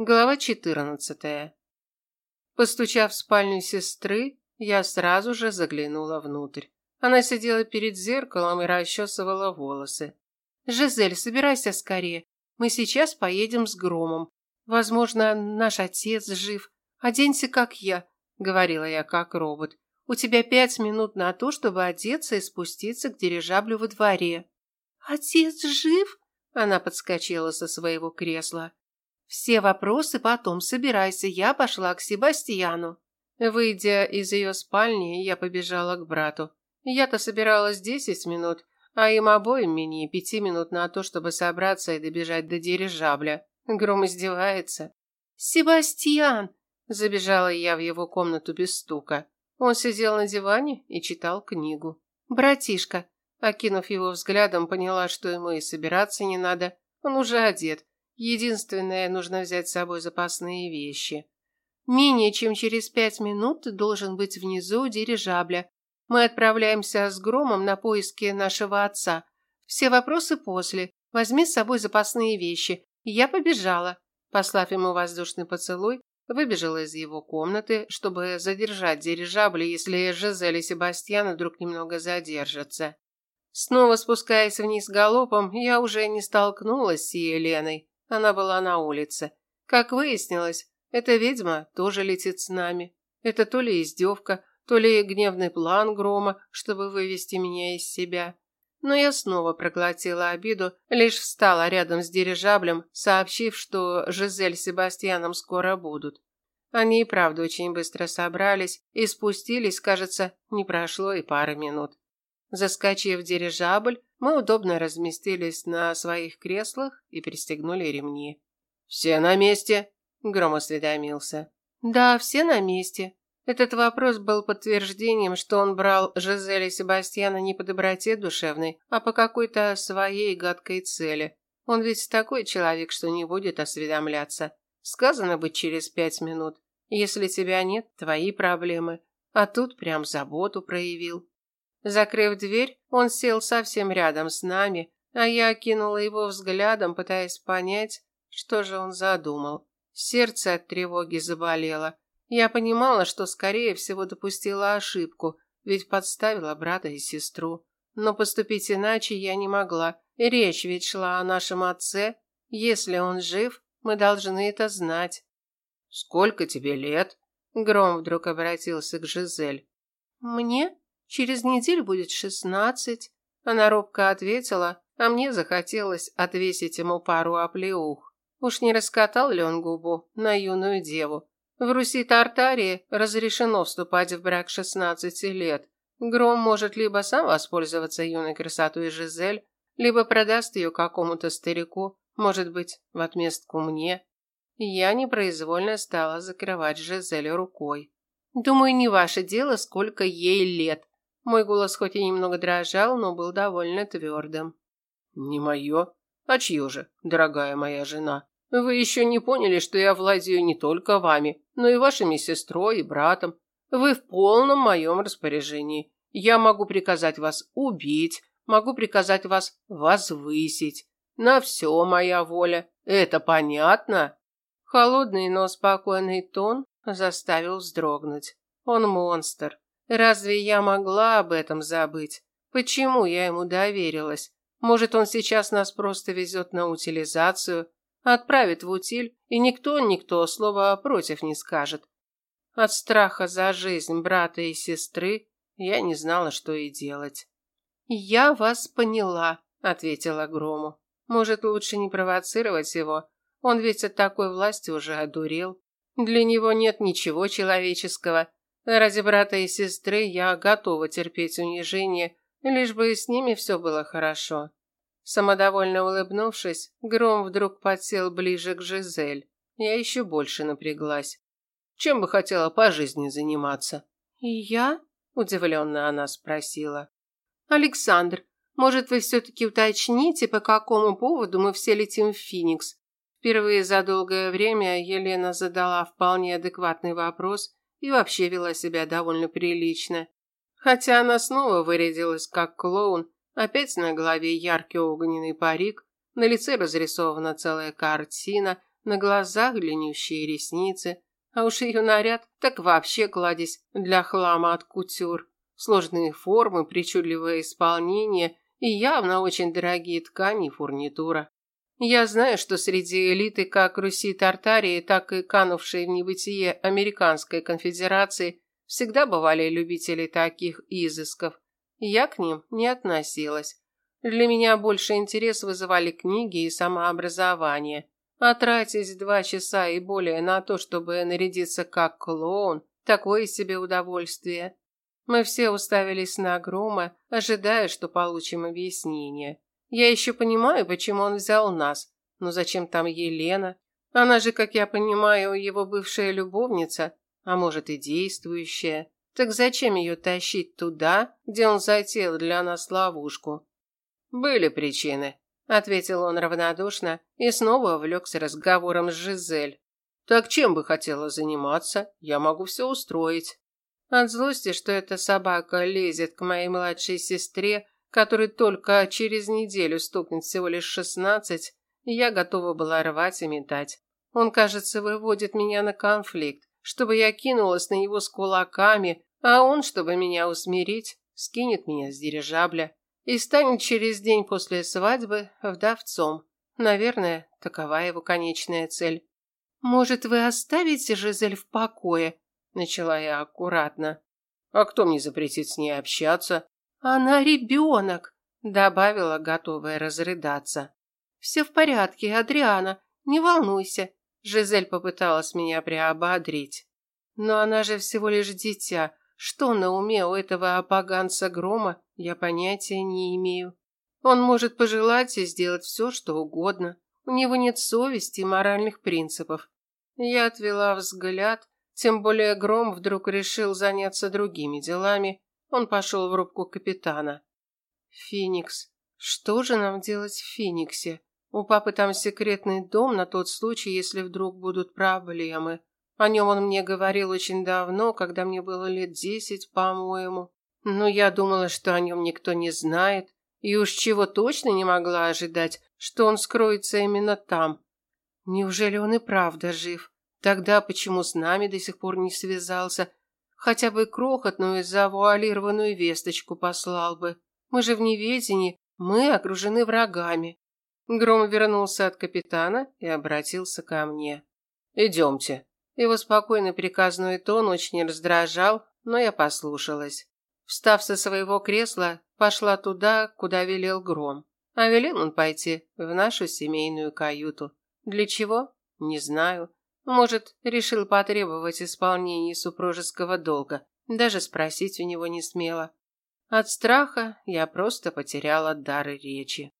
Глава 14. Постучав в спальню сестры, я сразу же заглянула внутрь. Она сидела перед зеркалом и расчесывала волосы. «Жизель, собирайся скорее. Мы сейчас поедем с Громом. Возможно, наш отец жив. Оденься, как я», — говорила я, как робот. «У тебя пять минут на то, чтобы одеться и спуститься к дирижаблю во дворе». «Отец жив?» — она подскочила со своего кресла. Все вопросы потом собирайся, я пошла к Себастьяну. Выйдя из ее спальни, я побежала к брату. Я-то собиралась десять минут, а им обоим менее пяти минут на то, чтобы собраться и добежать до дирижабля. Гром издевается. «Себастьян!» Забежала я в его комнату без стука. Он сидел на диване и читал книгу. «Братишка!» Окинув его взглядом, поняла, что ему и собираться не надо. Он уже одет, Единственное, нужно взять с собой запасные вещи. Менее чем через пять минут должен быть внизу дирижабля. Мы отправляемся с Громом на поиски нашего отца. Все вопросы после. Возьми с собой запасные вещи. Я побежала. Послав ему воздушный поцелуй, выбежала из его комнаты, чтобы задержать дирижабль, если Жизель и Себастьян вдруг немного задержатся. Снова спускаясь вниз галопом, я уже не столкнулась с Еленой. Она была на улице. Как выяснилось, эта ведьма тоже летит с нами. Это то ли издевка, то ли гневный план Грома, чтобы вывести меня из себя. Но я снова проглотила обиду, лишь встала рядом с дирижаблем, сообщив, что Жизель с Себастьяном скоро будут. Они и правда очень быстро собрались и спустились, кажется, не прошло и пары минут. Заскочив в дирижабль, мы удобно разместились на своих креслах и пристегнули ремни. «Все на месте?» – Гром осведомился. «Да, все на месте». Этот вопрос был подтверждением, что он брал Жизель и Себастьяна не по доброте душевной, а по какой-то своей гадкой цели. Он ведь такой человек, что не будет осведомляться. Сказано быть через пять минут. Если тебя нет, твои проблемы. А тут прям заботу проявил. Закрыв дверь, он сел совсем рядом с нами, а я окинула его взглядом, пытаясь понять, что же он задумал. Сердце от тревоги заболело. Я понимала, что, скорее всего, допустила ошибку, ведь подставила брата и сестру. Но поступить иначе я не могла. Речь ведь шла о нашем отце. Если он жив, мы должны это знать. «Сколько тебе лет?» Гром вдруг обратился к Жизель. «Мне?» Через неделю будет шестнадцать. Она робко ответила, а мне захотелось отвесить ему пару оплеух. Уж не раскатал ли он губу на юную деву? В Руси Тартарии разрешено вступать в брак шестнадцати лет. Гром может либо сам воспользоваться юной красотой Жизель, либо продаст ее какому-то старику, может быть, в отместку мне. Я непроизвольно стала закрывать Жизель рукой. Думаю, не ваше дело, сколько ей лет, мой голос хоть и немного дрожал, но был довольно твердым. «Не мое? А чье же, дорогая моя жена? Вы еще не поняли, что я владею не только вами, но и вашими сестрой и братом. Вы в полном моем распоряжении. Я могу приказать вас убить, могу приказать вас возвысить. На все моя воля. Это понятно?» Холодный, но спокойный тон заставил вздрогнуть. Он монстр. Разве я могла об этом забыть? Почему я ему доверилась? Может, он сейчас нас просто везет на утилизацию, отправит в утиль, и никто-никто слова против не скажет. От страха за жизнь брата и сестры я не знала, что и делать. «Я вас поняла», — ответила Грому. «Может, лучше не провоцировать его? Он ведь от такой власти уже одурел. Для него нет ничего человеческого, Ради брата и сестры я готова терпеть унижение, лишь бы с ними все было хорошо. Самодовольно улыбнувшись, Гром вдруг подсел ближе к Жизель. Я еще больше напряглась. Чем бы хотела по жизни заниматься? И я? Удивленно она спросила. Александр, может, вы все-таки уточните, по какому поводу мы все летим в Феникс? Впервые за долгое время Елена задала вполне адекватный вопрос и вообще вела себя довольно прилично. Хотя она снова вырядилась как клоун, опять на голове яркий огненный парик, на лице разрисована целая картина, На глазах длиннющие ресницы, а уж ее наряд так вообще кладезь для хлама от кутюр. Сложные формы, причудливое исполнение и явно очень дорогие ткани и фурнитура. Я знаю, что среди элиты как Руси Тартарии, так и канувшей в небытие Американской конфедерации всегда бывали любители таких изысков. Я к ним не относилась. Для меня больше интерес вызывали книги и самообразование. А тратить два часа и более на то, чтобы нарядиться как клоун, такое себе удовольствие. Мы все уставились на Грома, ожидая, что получим объяснение. Я еще понимаю, почему он взял нас. Но зачем там Елена? Она же, как я понимаю, его бывшая любовница, а может и действующая. Так зачем ее тащить туда, где он затеял для нас ловушку? Были причины, ответил он равнодушно и снова увлекся разговором с Жизель. Так чем бы хотела заниматься? Я могу все устроить. От злости, что эта собака лезет к моей младшей сестре, которой только через неделю стукнет всего лишь шестнадцать, я готова была рвать и метать. Он, кажется, выводит меня на конфликт, чтобы я кинулась на него с кулаками, а он, чтобы меня усмирить, скинет меня с дирижабля и станет через день после свадьбы вдовцом. Наверное, такова его конечная цель. «Может, вы оставите Жизель в покое?» – начала я аккуратно. «А кто мне запретит с ней общаться?» «Она ребенок», – добавила, готовая разрыдаться. «Все в порядке, Адриана, не волнуйся», – Жизель попыталась меня приободрить. «Но она же всего лишь дитя, что на уме у этого опоганца Грома, я понятия не имею. Он может пожелать и сделать все, что угодно. У него нет совести и моральных принципов. Я отвела взгляд, тем более Гром вдруг решил заняться другими делами. Он пошел в рубку капитана. Феникс. Что же нам делать в Фениксе? У папы там секретный дом на тот случай, если вдруг будут проблемы. О нем он мне говорил очень давно, когда мне было лет десять, по-моему. Но я думала, что о нем никто не знает, и уж чего точно не могла ожидать, что он скроется именно там. Неужели он и правда жив? Тогда почему с нами до сих пор не связался? Хотя бы крохотную завуалированную весточку послал бы. Мы же в неведении, мы окружены врагами. Гром вернулся от капитана и обратился ко мне. «Идемте». Его спокойный приказной тон очень раздражал, но я послушалась. Встав со своего кресла, пошла туда, куда велел Гром. А велел он пойти в нашу семейную каюту. Для чего? Не знаю. Может, решил потребовать исполнения супружеского долга. Даже спросить у него не смела. От страха я просто потеряла дар речи.